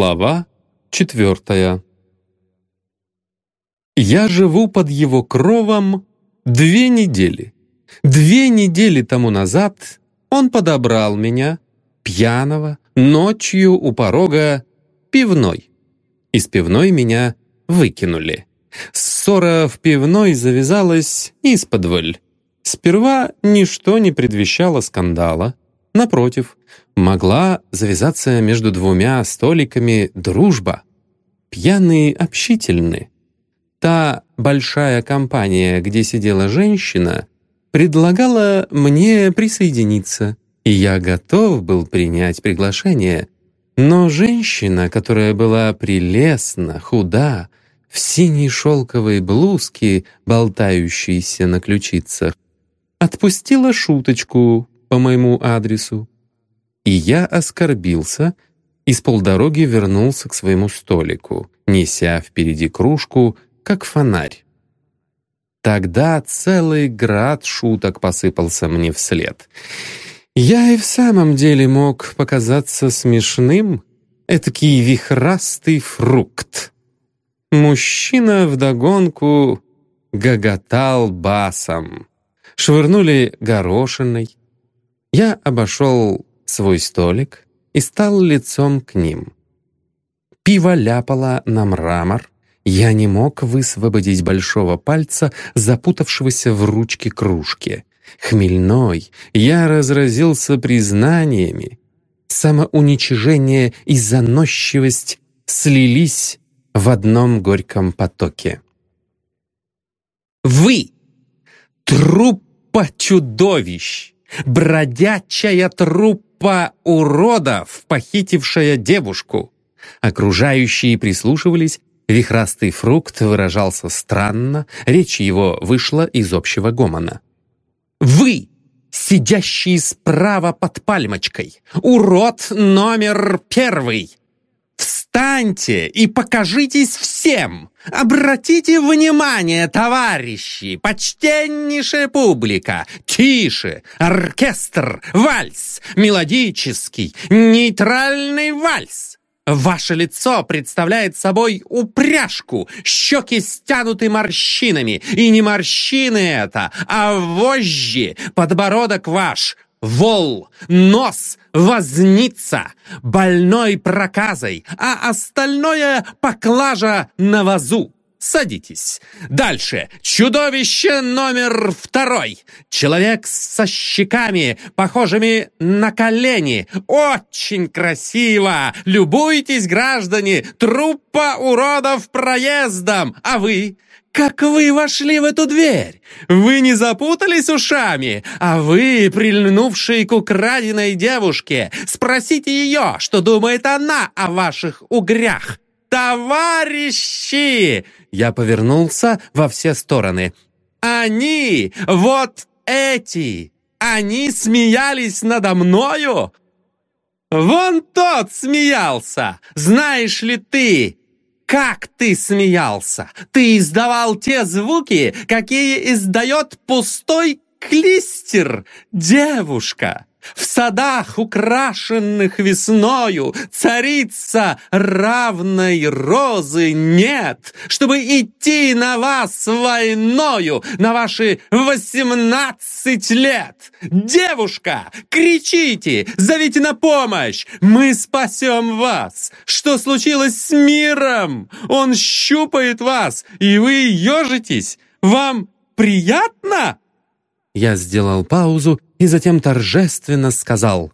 Глава четвертая. Я живу под его кровом две недели. Две недели тому назад он подобрал меня, пьяного, ночью у порога пивной. Из пивной меня выкинули. Ссора в пивной завязалась исподволь. Сперва ничто не предвещало скандала. Напротив, могла завязаться между двумя столиками дружба. Пьяные общительны. Та большая компания, где сидела женщина, предлагала мне присоединиться, и я готов был принять приглашение. Но женщина, которая была прелестна, худа, в синей шелковой блузке, болтающейся на ключицах, отпустила шуточку по моему адресу. И я оскорбился и с полдороги вернулся к своему столику, неся впереди кружку, как фонарь. Тогда целый град шуток посыпался мне вслед. Я и в самом деле мог показаться смешным, этакий вихрастый фрукт. Мужчина вдогонку гоготал басом. Швырнули горошиной, я обошел свой столик и стал лицом к ним. Пиво ляпало на мрамор. Я не мог высвободить большого пальца, запутавшегося в ручке кружки. Хмельной, я разразился признаниями. Самоуничижение и заносчивость слились в одном горьком потоке. «Вы! Труппа чудовищ! Бродячая труппа уродов, похитившая девушку. Окружающие прислушивались, вихрастый фрукт выражался странно, речь его вышла из общего гомона. «Вы, сидящие справа под пальмочкой, урод номер первый, Встаньте и покажитесь всем! Обратите внимание, товарищи, почтеннейшая публика! Тише! Оркестр! Вальс! Мелодический, нейтральный вальс! Ваше лицо представляет собой упряжку, щеки стянуты морщинами, и не морщины это, а вожжи, подбородок ваш — вол, нос, возница, больной проказой, а остальное поклажа на вазу. Садитесь. Дальше. Чудовище номер второй. Человек со щеками, похожими на колени. Очень красиво. Любуйтесь, граждане. Труппа уродов проездом. А вы? «Как вы вошли в эту дверь? Вы не запутались ушами? А вы, прильнувшие к украденной девушке, спросите ее, что думает она о ваших угрях. Товарищи!» Я повернулся во все стороны. «Они, вот эти, они смеялись надо мною?» «Вон тот смеялся! Знаешь ли ты, как ты смеялся! Ты издавал те звуки, какие издает пустой клистер, девушка! В садах, украшенных весною, царица равной розы нет, чтобы идти на вас войною на ваши восемнадцать лет. Девушка, кричите, зовите на помощь, мы спасем вас. Что случилось с миром? Он щупает вас, и вы ежитесь. Вам приятно? Я сделал паузу и затем торжественно сказал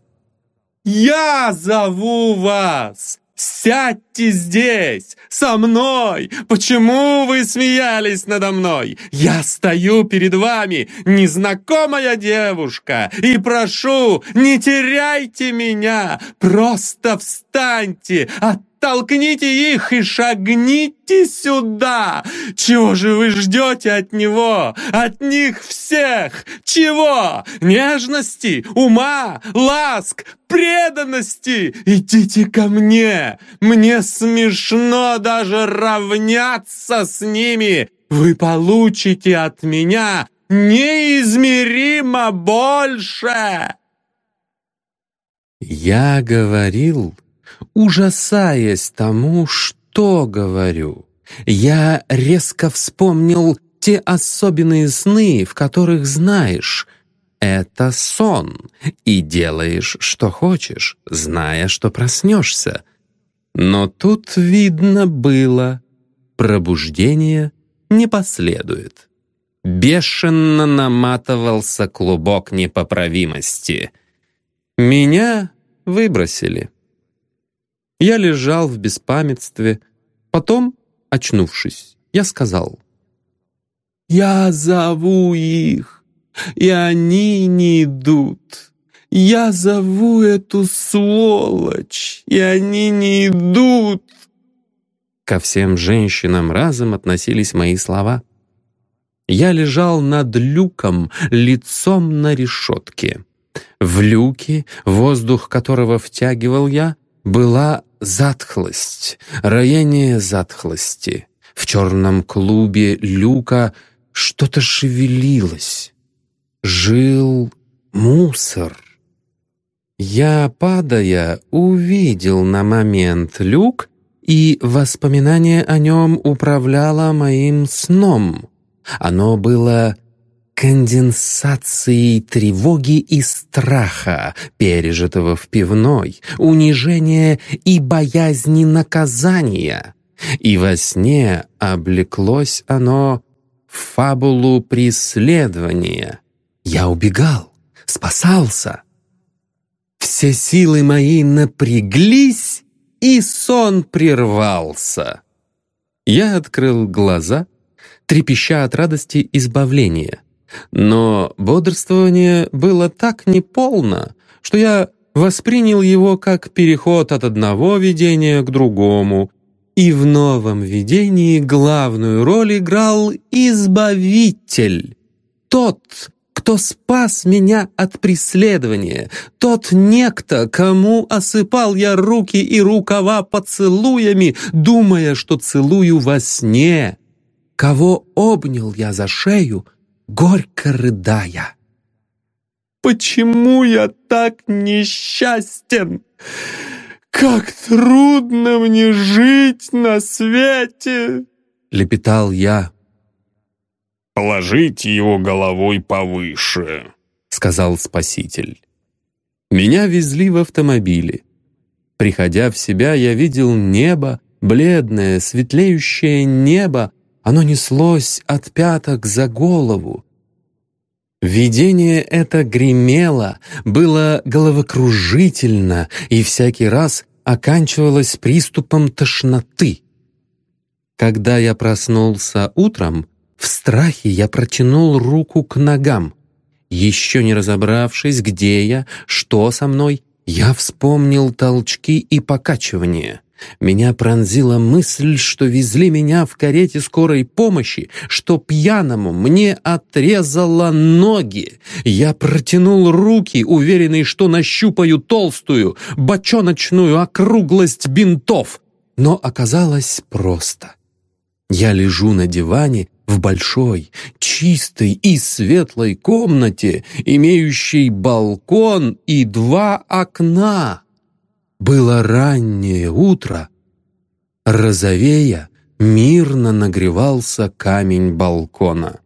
«Я зову вас! Сядьте здесь, со мной! Почему вы смеялись надо мной? Я стою перед вами, незнакомая девушка, и прошу, не теряйте меня! Просто встаньте, от Толкните их и шагните сюда! Чего же вы ждете от него? От них всех! Чего? Нежности, ума, ласк, преданности! Идите ко мне! Мне смешно даже равняться с ними! Вы получите от меня неизмеримо больше!» Я говорил ужасаясь тому, что говорю. Я резко вспомнил те особенные сны, в которых знаешь, это сон, и делаешь, что хочешь, зная, что проснешься. Но тут видно было, пробуждение не последует. Бешено наматывался клубок непоправимости. Меня выбросили. Я лежал в беспамятстве. Потом, очнувшись, я сказал. «Я зову их, и они не идут. Я зову эту сволочь, и они не идут». Ко всем женщинам разом относились мои слова. Я лежал над люком, лицом на решетке. В люке, воздух которого втягивал я, была затхлость, роение затхлости. В черном клубе люка что-то шевелилось. Жил мусор. Я, падая, увидел на момент люк, и воспоминание о нем управляло моим сном. Оно было конденсацией тревоги и страха, пережитого в пивной, унижения и боязни наказания. И во сне облеклось оно в фабулу преследования. Я убегал, спасался. Все силы мои напряглись, и сон прервался. Я открыл глаза, трепеща от радости избавления. Но бодрствование было так неполно, что я воспринял его как переход от одного видения к другому, и в новом видении главную роль играл Избавитель, тот, кто спас меня от преследования, тот некто, кому осыпал я руки и рукава поцелуями, думая, что целую во сне, кого обнял я за шею, горько рыдая. «Почему я так несчастен? Как трудно мне жить на свете!» — лепетал я. «Положите его головой повыше», — сказал спаситель. Меня везли в автомобиле. Приходя в себя, я видел небо, бледное, светлеющее небо, оно неслось от пяток за голову. Видение это гремело, было головокружительно и всякий раз оканчивалось приступом тошноты. Когда я проснулся утром, в страхе я протянул руку к ногам. Еще не разобравшись, где я, что со мной, я вспомнил толчки и покачивания. Меня пронзила мысль, что везли меня в карете скорой помощи, что пьяному мне отрезало ноги. Я протянул руки, уверенный, что нащупаю толстую, бочоночную округлость бинтов. Но оказалось просто. Я лежу на диване в большой, чистой и светлой комнате, имеющей балкон и два окна. Было раннее утро. Розовея мирно нагревался камень балкона.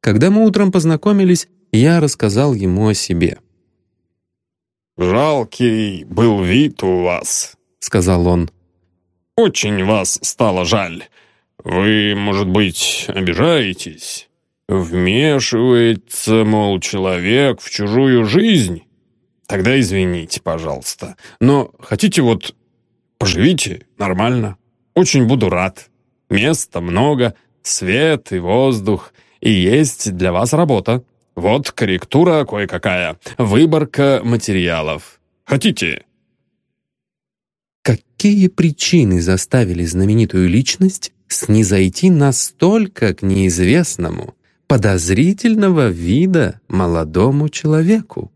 Когда мы утром познакомились, я рассказал ему о себе. «Жалкий был вид у вас», — сказал он. «Очень вас стало жаль. Вы, может быть, обижаетесь? Вмешивается, мол, человек в чужую жизнь? Тогда извините, пожалуйста. Но хотите вот поживите нормально. Очень буду рад. Места много, свет и воздух, и есть для вас работа. Вот корректура кое-какая, выборка материалов. Хотите?» Какие причины заставили знаменитую личность снизойти настолько к неизвестному, подозрительного вида молодому человеку?